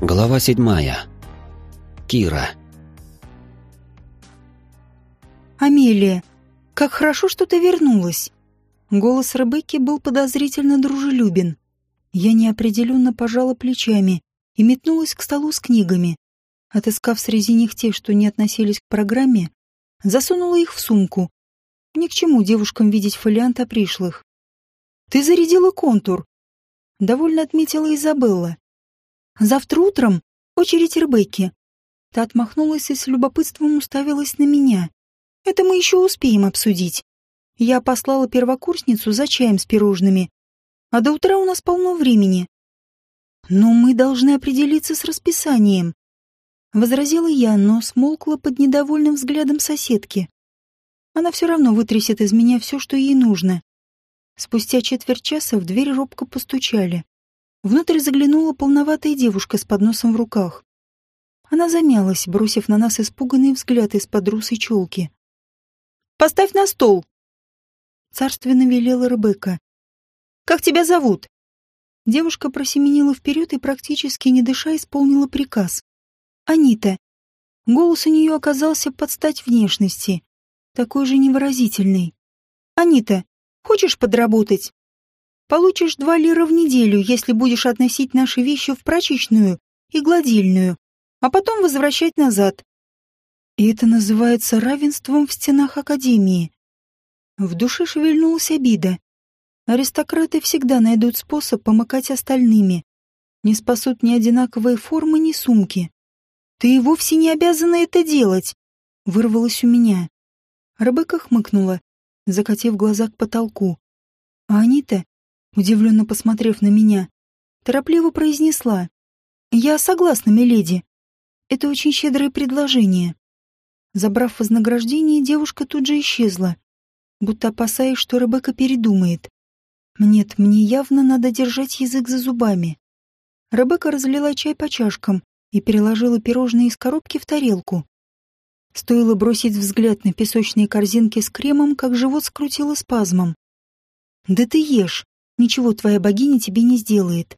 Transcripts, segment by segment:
Глава седьмая. Кира. «Амелия, как хорошо, что ты вернулась!» Голос Ребекки был подозрительно дружелюбен. Я неопределенно пожала плечами и метнулась к столу с книгами. Отыскав среди них те, что не относились к программе, засунула их в сумку. Ни к чему девушкам видеть фолиант о пришлых. «Ты зарядила контур!» — довольно отметила Изабелла. «Завтра утром очередь Ребекки». Та отмахнулась и с любопытством уставилась на меня. «Это мы еще успеем обсудить. Я послала первокурсницу за чаем с пирожными, а до утра у нас полно времени. Но мы должны определиться с расписанием. Возразила я, но смолкла под недовольным взглядом соседки. Она все равно вытрясет из меня все, что ей нужно. Спустя четверть часа в дверь робко постучали. Внутрь заглянула полноватая девушка с подносом в руках. Она замялась, бросив на нас испуганный взгляд из-под русой челки. «Поставь на стол!» Царственно велела Ребекка. «Как тебя зовут?» Девушка просеменила вперед и, практически не дыша, исполнила приказ. «Анита». Голос у нее оказался под стать внешности, такой же невыразительный. «Анита, хочешь подработать? Получишь два лира в неделю, если будешь относить наши вещи в прачечную и гладильную, а потом возвращать назад. И это называется равенством в стенах Академии. В душе шевельнулась обида. Аристократы всегда найдут способ помыкать остальными. Не спасут ни одинаковые формы, ни сумки. Ты и вовсе не обязана это делать, вырвалось у меня. Ребекка хмыкнула, закатив глаза к потолку. А Анита, удивленно посмотрев на меня, торопливо произнесла. «Я согласна, миледи. Это очень щедрое предложение». Забрав вознаграждение, девушка тут же исчезла будто опасаясь, что Ребекка передумает. Нет, мне явно надо держать язык за зубами. Ребекка разлила чай по чашкам и переложила пирожные из коробки в тарелку. Стоило бросить взгляд на песочные корзинки с кремом, как живот скрутило спазмом. «Да ты ешь, ничего твоя богиня тебе не сделает».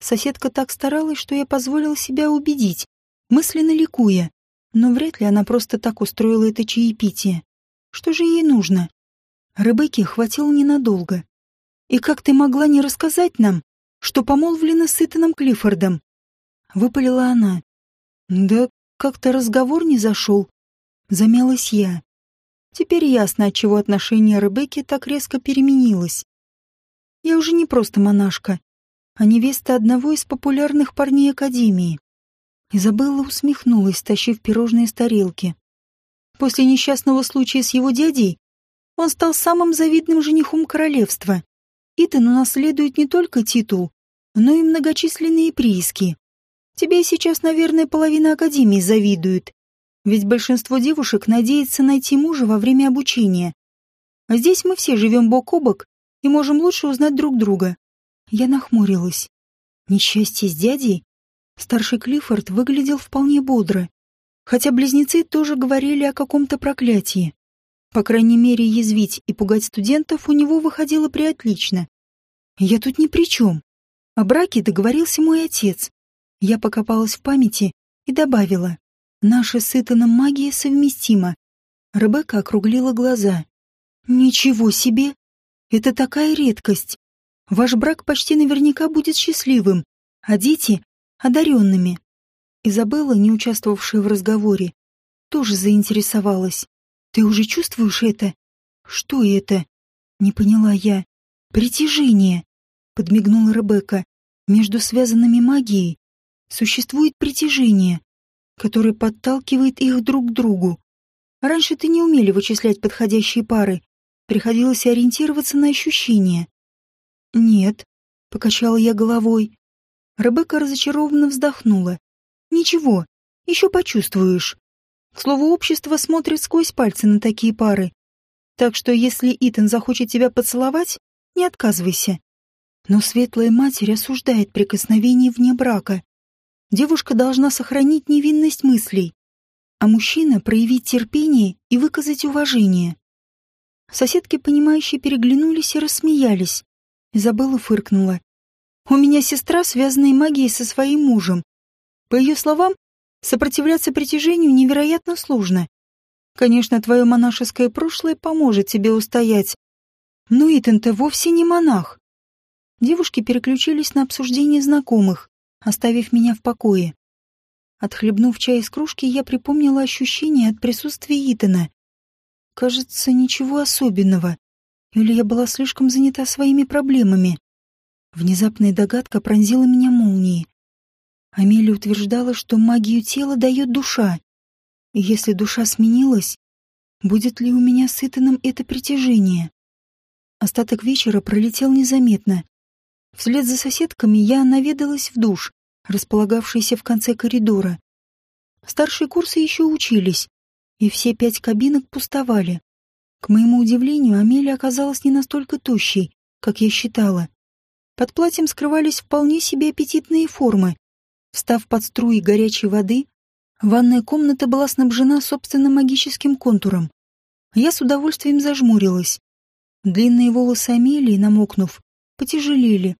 Соседка так старалась, что я позволила себя убедить, мысленно ликуя, но вряд ли она просто так устроила это чаепитие. Что же ей нужно? Ребекке хватило ненадолго. «И как ты могла не рассказать нам, что помолвлена с Итаном Клиффордом?» Выпалила она. «Да как-то разговор не зашел». Замялась я. Теперь ясно, отчего отношение Ребекки так резко переменилось. Я уже не просто монашка, а невеста одного из популярных парней Академии. Изабелла усмехнулась, тащив пирожные с тарелки. После несчастного случая с его дядей он стал самым завидным женихом королевства. Итан унаследует не только титул, но и многочисленные прииски. Тебе сейчас, наверное, половина Академии завидует, ведь большинство девушек надеется найти мужа во время обучения. А здесь мы все живем бок о бок и можем лучше узнать друг друга. Я нахмурилась. Несчастье с дядей? Старший Клиффорд выглядел вполне бодро, хотя близнецы тоже говорили о каком-то проклятии. По крайней мере, язвить и пугать студентов у него выходило приотлично. Я тут ни при чем. О браке договорился мой отец. Я покопалась в памяти и добавила. Наша с Итаном магия совместима. Ребекка округлила глаза. Ничего себе! Это такая редкость. Ваш брак почти наверняка будет счастливым, а дети — одаренными. Изабелла, не участвовавшая в разговоре, тоже заинтересовалась. Ты уже чувствуешь это? Что это? Не поняла я. Притяжение, подмигнула Ребекка. Между связанными магией существует притяжение, которое подталкивает их друг к другу. Раньше ты не умели вычислять подходящие пары, приходилось ориентироваться на ощущения. Нет, покачала я головой. Ребекка разочарованно вздохнула. Ничего, еще почувствуешь. К слову, общество смотрит сквозь пальцы на такие пары. Так что если Итан захочет тебя поцеловать, не отказывайся. Но светлая матерь осуждает прикосновение вне брака. Девушка должна сохранить невинность мыслей, а мужчина проявить терпение и выказать уважение. Соседки, понимающие, переглянулись и рассмеялись. Изабелла фыркнула. «У меня сестра, связанная магией со своим мужем. По ее словам, сопротивляться притяжению невероятно сложно. Конечно, твое монашеское прошлое поможет тебе устоять. Но Итан-то вовсе не монах. Девушки переключились на обсуждение знакомых, оставив меня в покое. Отхлебнув чай из кружки, я припомнила ощущение от присутствия Итана. Кажется, ничего особенного. Или я была слишком занята своими проблемами. Внезапная догадка пронзила меня молнией. Амелия утверждала, что магию тела дает душа. И если душа сменилась, будет ли у меня с Итаном это притяжение? Остаток вечера пролетел незаметно. Вслед за соседками я наведалась в душ, располагавшийся в конце коридора. Старшие курсы еще учились, и все пять кабинок пустовали. К моему удивлению, Амелия оказалась не настолько тощей, как я считала. Под платьем скрывались вполне себе аппетитные формы. Встав под струи горячей воды, ванная комната была снабжена собственным магическим контуром. Я с удовольствием зажмурилась. Длинные волосы Амелии, намокнув, потяжелели.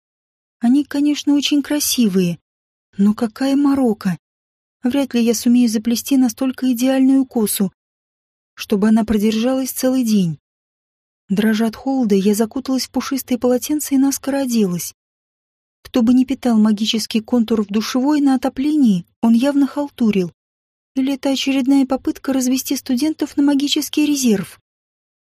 Они, конечно, очень красивые, но какая морока! Вряд ли я сумею заплести настолько идеальную косу, чтобы она продержалась целый день. Дрожа от холода, я закуталась в пушистое полотенце и наскоро оделась. Кто бы ни питал магический контур в душевой на отоплении, он явно халтурил. Или это очередная попытка развести студентов на магический резерв?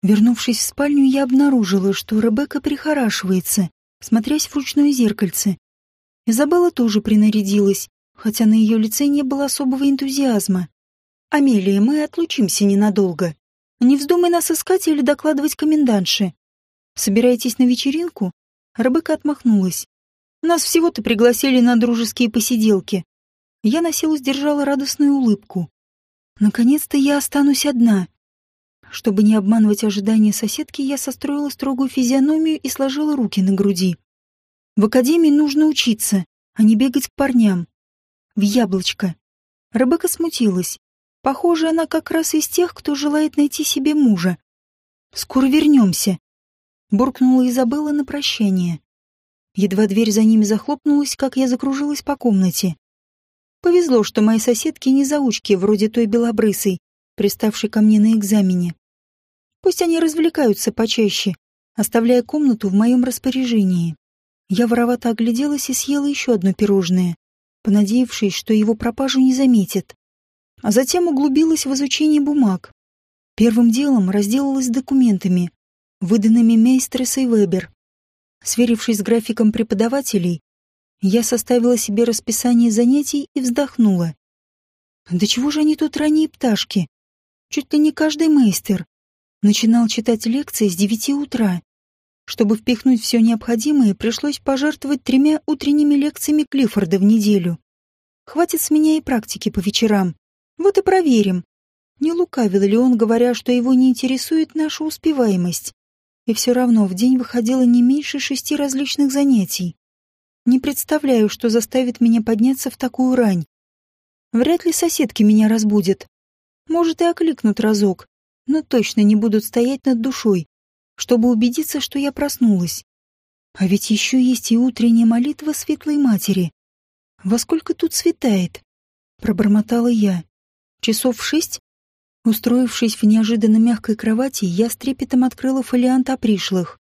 Вернувшись в спальню, я обнаружила, что Ребекка прихорашивается, смотрясь в ручное зеркальце. Изабелла тоже принарядилась, хотя на ее лице не было особого энтузиазма. «Амелия, мы отлучимся ненадолго», не вздумай нас искать или докладывать комендантше. Собираетесь на вечеринку? Рыбыка отмахнулась. Нас всего-то пригласили на дружеские посиделки. Я на силу сдержала радостную улыбку. Наконец-то я останусь одна. Чтобы не обманывать ожидания соседки, я состроила строгую физиономию и сложила руки на груди. В академии нужно учиться, а не бегать к парням. В яблочко. Рыбыка смутилась. Похоже, она как раз из тех, кто желает найти себе мужа. «Скоро вернемся», — буркнула Изабелла на прощание. Едва дверь за ними захлопнулась, как я закружилась по комнате. Повезло, что мои соседки не заучки, вроде той белобрысой, приставшей ко мне на экзамене. Пусть они развлекаются почаще, оставляя комнату в моем распоряжении. Я воровато огляделась и съела еще одно пирожное, понадеявшись, что его пропажу не заметят а затем углубилась в изучение бумаг. Первым делом разделалась с документами, выданными Мейстрес и Вебер. Сверившись с графиком преподавателей, я составила себе расписание занятий и вздохнула. Да чего же они тут ранние пташки? Чуть ли не каждый мейстер начинал читать лекции с девяти утра. Чтобы впихнуть все необходимое, пришлось пожертвовать тремя утренними лекциями Клиффорда в неделю. Хватит с меня и практики по вечерам. Вот и проверим, не лукавил ли он, говоря, что его не интересует наша успеваемость. И все равно в день выходило не меньше шести различных занятий. Не представляю, что заставит меня подняться в такую рань. Вряд ли соседки меня разбудят. Может, и окликнут разок, но точно не будут стоять над душой, чтобы убедиться, что я проснулась. А ведь еще есть и утренняя молитва Светлой Матери. Во сколько тут светает? Пробормотала я. Часов в шесть, устроившись в неожиданно мягкой кровати, я с трепетом открыла фолиант о пришлых.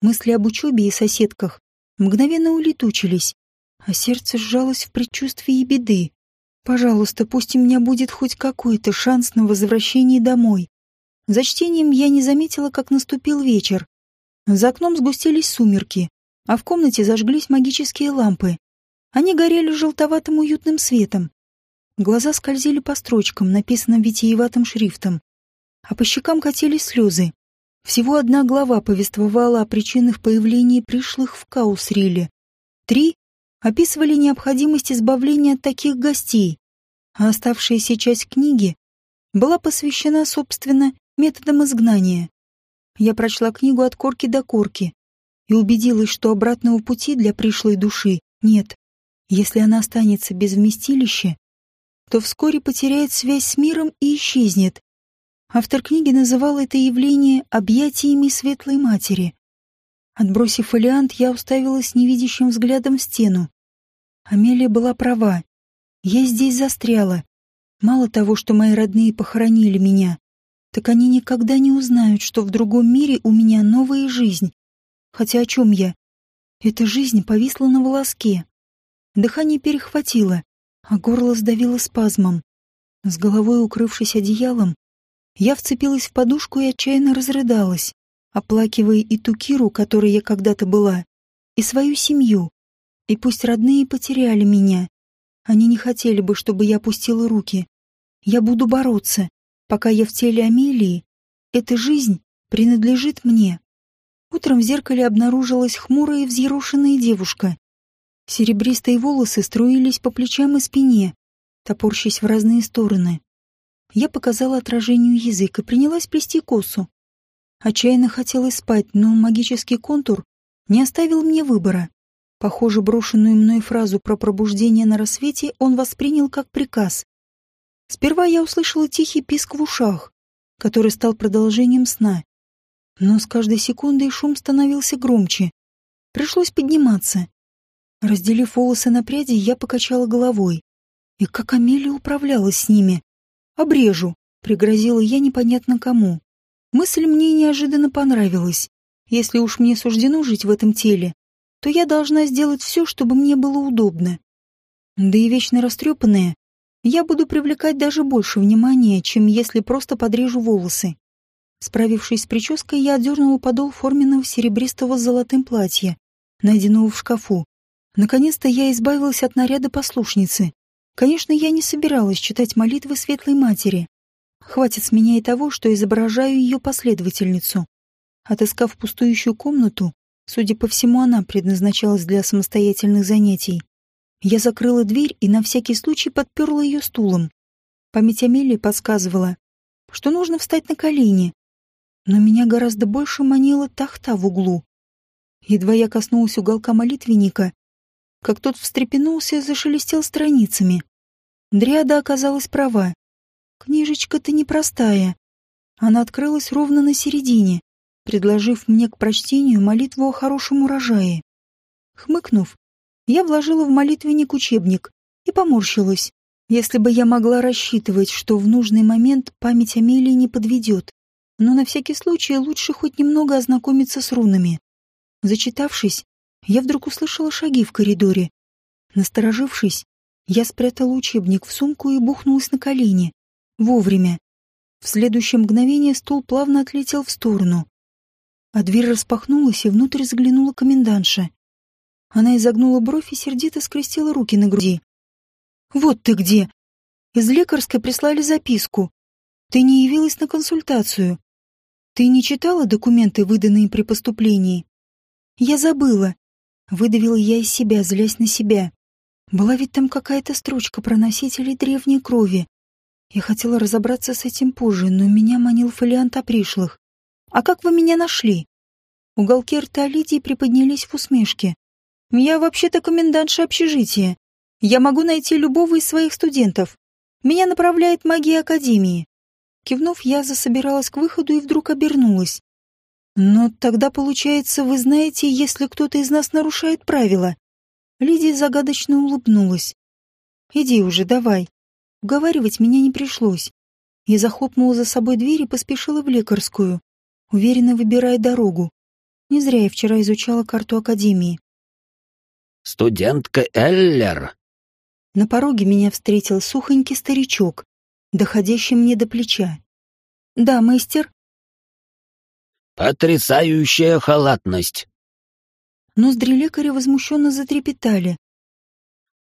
Мысли об учебе и соседках мгновенно улетучились, а сердце сжалось в предчувствии беды. Пожалуйста, пусть у меня будет хоть какой-то шанс на возвращение домой. За чтением я не заметила, как наступил вечер. За окном сгустились сумерки, а в комнате зажглись магические лампы. Они горели желтоватым уютным светом. Глаза скользили по строчкам, написанным витиеватым шрифтом, а по щекам катились слезы. Всего одна глава повествовала о причинах появления пришлых в Каусриле. Три описывали необходимость избавления от таких гостей, а оставшаяся часть книги была посвящена, собственно, методам изгнания. Я прочла книгу от корки до корки и убедилась, что обратного пути для пришлой души нет. Если она останется без вместилища, то вскоре потеряет связь с миром и исчезнет. Автор книги называл это явление объятиями Светлой Матери. Отбросив фолиант, я уставилась невидящим взглядом в стену. Амелия была права. Я здесь застряла. Мало того, что мои родные похоронили меня, так они никогда не узнают, что в другом мире у меня новая жизнь. Хотя о чем я? Эта жизнь повисла на волоске. Дыхание перехватило, а горло сдавило спазмом. С головой укрывшись одеялом, я вцепилась в подушку и отчаянно разрыдалась, оплакивая и ту Киру, которой я когда-то была, и свою семью. И пусть родные потеряли меня, они не хотели бы, чтобы я опустила руки. Я буду бороться, пока я в теле Амелии. Эта жизнь принадлежит мне. Утром в зеркале обнаружилась хмурая и взъерошенная девушка. Серебристые волосы струились по плечам и спине, топорщись в разные стороны. Я показала отражению язык и принялась плести косу. Отчаянно хотелось спать, но магический контур не оставил мне выбора. Похоже, брошенную мной фразу про пробуждение на рассвете он воспринял как приказ. Сперва я услышала тихий писк в ушах, который стал продолжением сна. Но с каждой секундой шум становился громче. Пришлось подниматься. Разделив волосы на пряди, я покачала головой. И как Амелия управлялась с ними. «Обрежу», — пригрозила я непонятно кому. Мысль мне неожиданно понравилась. Если уж мне суждено жить в этом теле, то я должна сделать все, чтобы мне было удобно. Да и вечно растрепанная, я буду привлекать даже больше внимания, чем если просто подрежу волосы. Справившись с прической, я отдернула подол форменного серебристого с золотым платья, найденного в шкафу. Наконец-то я избавилась от наряда послушницы. Конечно, я не собиралась читать молитвы Светлой Матери. Хватит с меня и того, что изображаю ее последовательницу. Отыскав пустующую комнату, судя по всему, она предназначалась для самостоятельных занятий, я закрыла дверь и на всякий случай подперла ее стулом. Память Амелии подсказывала, что нужно встать на колени, но меня гораздо больше манила тахта в углу. Едва я коснулась уголка молитвенника, как тот встрепенулся и зашелестел страницами. Дриада оказалась права. Книжечка-то непростая. Она открылась ровно на середине, предложив мне к прочтению молитву о хорошем урожае. Хмыкнув, я вложила в молитвенник учебник и поморщилась. Если бы я могла рассчитывать, что в нужный момент память Амелии не подведет но на всякий случай лучше хоть немного ознакомиться с рунами. Зачитавшись, я вдруг услышала шаги в коридоре. Насторожившись, я спрятала учебник в сумку и бухнулась на колени. Вовремя. В следующее мгновение стул плавно отлетел в сторону. А дверь распахнулась, и внутрь заглянула комендантша. Она изогнула бровь и сердито скрестила руки на груди. «Вот ты где!» Из лекарской прислали записку. Ты не явилась на консультацию. Ты не читала документы, выданные при поступлении? Я забыла. Выдавила я из себя, злясь на себя. Была ведь там какая-то строчка про носителей древней крови. Я хотела разобраться с этим позже, но меня манил фолиант о пришлых. А как вы меня нашли? Уголки рта Лидии приподнялись в усмешке. Я вообще-то комендантша общежития. Я могу найти любого из своих студентов. Меня направляет магия Академии. Кивнув, я засобиралась к выходу и вдруг обернулась. «Но тогда, получается, вы знаете, если кто-то из нас нарушает правила?» Лидия загадочно улыбнулась. «Иди уже, давай». Уговаривать меня не пришлось. Я захлопнула за собой дверь и поспешила в лекарскую, уверенно выбирая дорогу. Не зря я вчера изучала карту Академии. «Студентка Эллер!» На пороге меня встретил сухонький старичок доходящий мне до плеча. «Да, мастер?» «Потрясающая халатность!» Ноздри лекаря возмущенно затрепетали.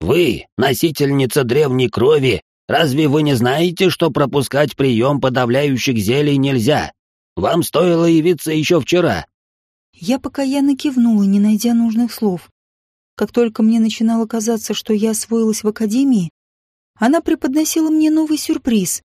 «Вы, носительница древней крови, разве вы не знаете, что пропускать прием подавляющих зелий нельзя? Вам стоило явиться еще вчера». Я покаянно кивнула, не найдя нужных слов. Как только мне начинало казаться, что я освоилась в академии, она преподносила мне новый сюрприз.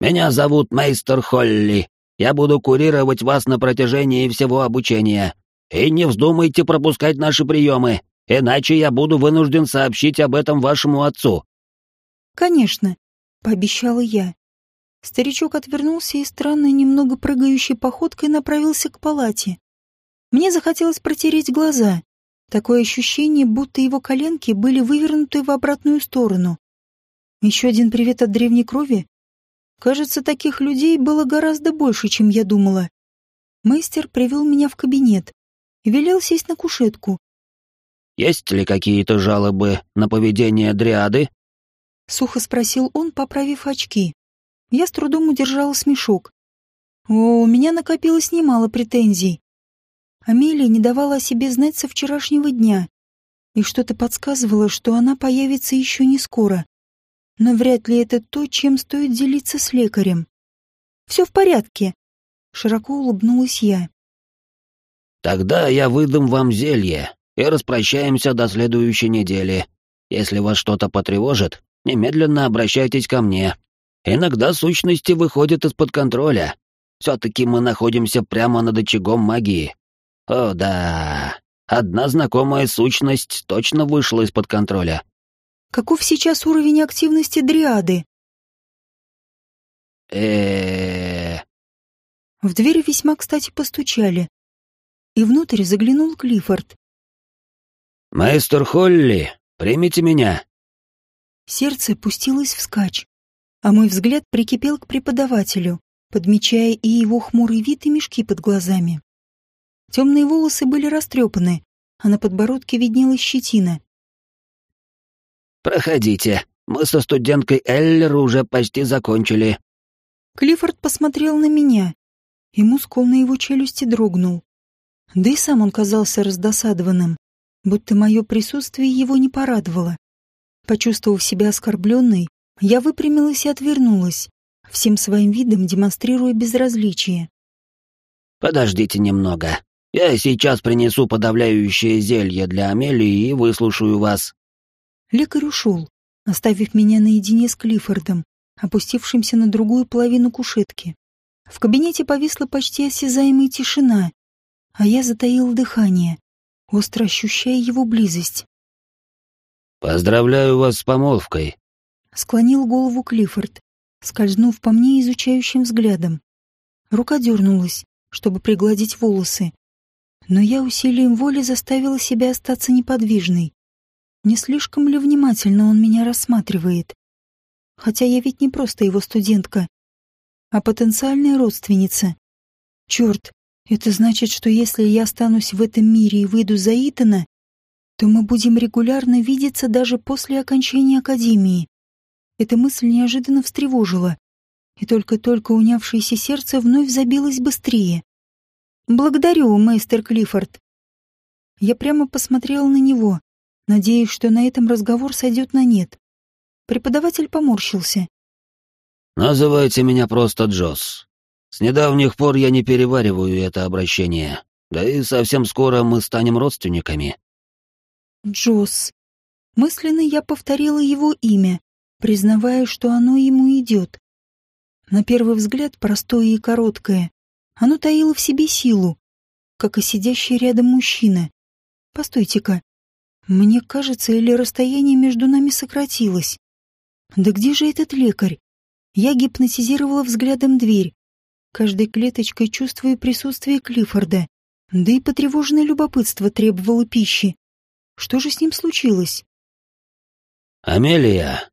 «Меня зовут Мейстер Холли. Я буду курировать вас на протяжении всего обучения. И не вздумайте пропускать наши приемы, иначе я буду вынужден сообщить об этом вашему отцу». «Конечно», — пообещала я. Старичок отвернулся и странной, немного прыгающей походкой направился к палате. Мне захотелось протереть глаза. Такое ощущение, будто его коленки были вывернуты в обратную сторону. Еще один привет от древней крови? Кажется, таких людей было гораздо больше, чем я думала. Мастер привел меня в кабинет и велел сесть на кушетку. «Есть ли какие-то жалобы на поведение дриады?» Сухо спросил он, поправив очки. Я с трудом удержала смешок. О, у меня накопилось немало претензий. Амелия не давала о себе знать со вчерашнего дня, и что-то подсказывало, что она появится еще не скоро. Но вряд ли это то, чем стоит делиться с лекарем. «Все в порядке», — широко улыбнулась я. «Тогда я выдам вам зелье и распрощаемся до следующей недели. Если вас что-то потревожит, немедленно обращайтесь ко мне. Иногда сущности выходят из-под контроля. Все-таки мы находимся прямо над очагом магии. О да, одна знакомая сущность точно вышла из-под контроля. Каков сейчас уровень активности дриады? э В дверь весьма кстати постучали. И внутрь заглянул Клиффорд. «Мастер Холли, примите меня!» Сердце пустилось вскачь, а мой взгляд прикипел к преподавателю, подмечая и его хмурый вид и мешки под глазами. Темные волосы были растрепаны, а на подбородке виднелась щетина. «Проходите, мы со студенткой Эллер уже почти закончили». Клиффорд посмотрел на меня, и мускул на его челюсти дрогнул. Да и сам он казался раздосадованным, будто мое присутствие его не порадовало. Почувствовав себя оскорбленной, я выпрямилась и отвернулась, всем своим видом демонстрируя безразличие. «Подождите немного. Я сейчас принесу подавляющее зелье для Амелии и выслушаю вас». Лекарь ушел, оставив меня наедине с Клиффордом, опустившимся на другую половину кушетки. В кабинете повисла почти осязаемая тишина, а я затаил дыхание, остро ощущая его близость. «Поздравляю вас с помолвкой», — склонил голову Клиффорд, скользнув по мне изучающим взглядом. Рука дернулась, чтобы пригладить волосы, но я усилием воли заставила себя остаться неподвижной. Не слишком ли внимательно он меня рассматривает? Хотя я ведь не просто его студентка, а потенциальная родственница. Черт, это значит, что если я останусь в этом мире и выйду за Итана, то мы будем регулярно видеться даже после окончания академии. Эта мысль неожиданно встревожила, и только-только унявшееся сердце вновь забилось быстрее. «Благодарю, мастер Клиффорд». Я прямо посмотрела на него, надеясь, что на этом разговор сойдет на нет. Преподаватель поморщился. «Называйте меня просто Джосс. С недавних пор я не перевариваю это обращение, да и совсем скоро мы станем родственниками. Джосс. Мысленно я повторила его имя, признавая, что оно ему идет. На первый взгляд простое и короткое. Оно таило в себе силу, как и сидящий рядом мужчина. Постойте-ка. Мне кажется, или расстояние между нами сократилось. Да где же этот лекарь? Я гипнотизировала взглядом дверь, каждой клеточкой чувствуя присутствие Клиффорда, да и потревоженное любопытство требовало пищи. Что же с ним случилось? «Амелия!»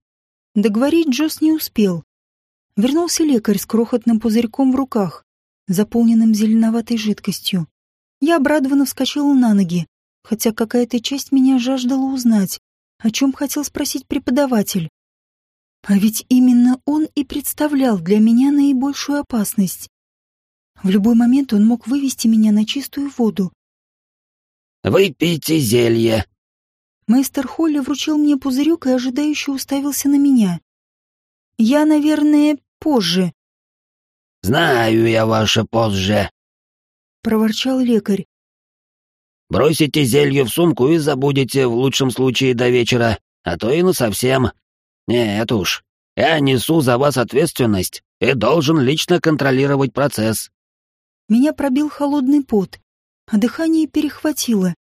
Договорить Джос не успел. Вернулся лекарь с крохотным пузырьком в руках, заполненным зеленоватой жидкостью. Я обрадованно вскочила на ноги, хотя какая-то часть меня жаждала узнать, о чем хотел спросить преподаватель. А ведь именно он и представлял для меня наибольшую опасность. В любой момент он мог вывести меня на чистую воду. «Выпейте зелье», Мастер Холли вручил мне пузырек и ожидающе уставился на меня. «Я, наверное, позже». «Знаю я ваше позже», — проворчал лекарь. «Бросите зелье в сумку и забудете, в лучшем случае, до вечера, а то и насовсем. Нет уж, я несу за вас ответственность и должен лично контролировать процесс». Меня пробил холодный пот, а дыхание перехватило.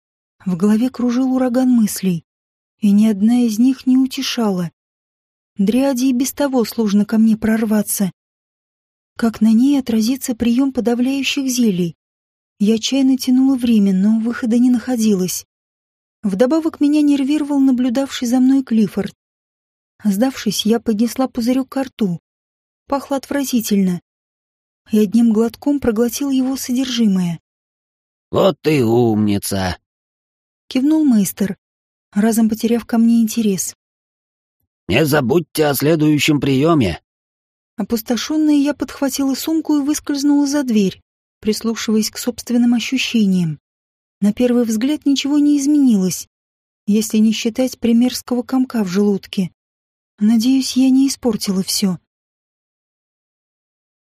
В голове кружил ураган мыслей, и ни одна из них не утешала. Дриаде и без того сложно ко мне прорваться. Как на ней отразится прием подавляющих зелий? Я отчаянно тянула время, но выхода не находилось. Вдобавок меня нервировал наблюдавший за мной Клиффорд. Сдавшись, я поднесла пузырек к рту. Пахло отвратительно. И одним глотком проглотил его содержимое. «Вот ты умница!» Кивнул мейстер, разом потеряв ко мне интерес. «Не забудьте о следующем приеме!» Опустошенная, я подхватила сумку и выскользнула за дверь, прислушиваясь к собственным ощущениям. На первый взгляд ничего не изменилось, если не считать примерского комка в желудке. Надеюсь, я не испортила все.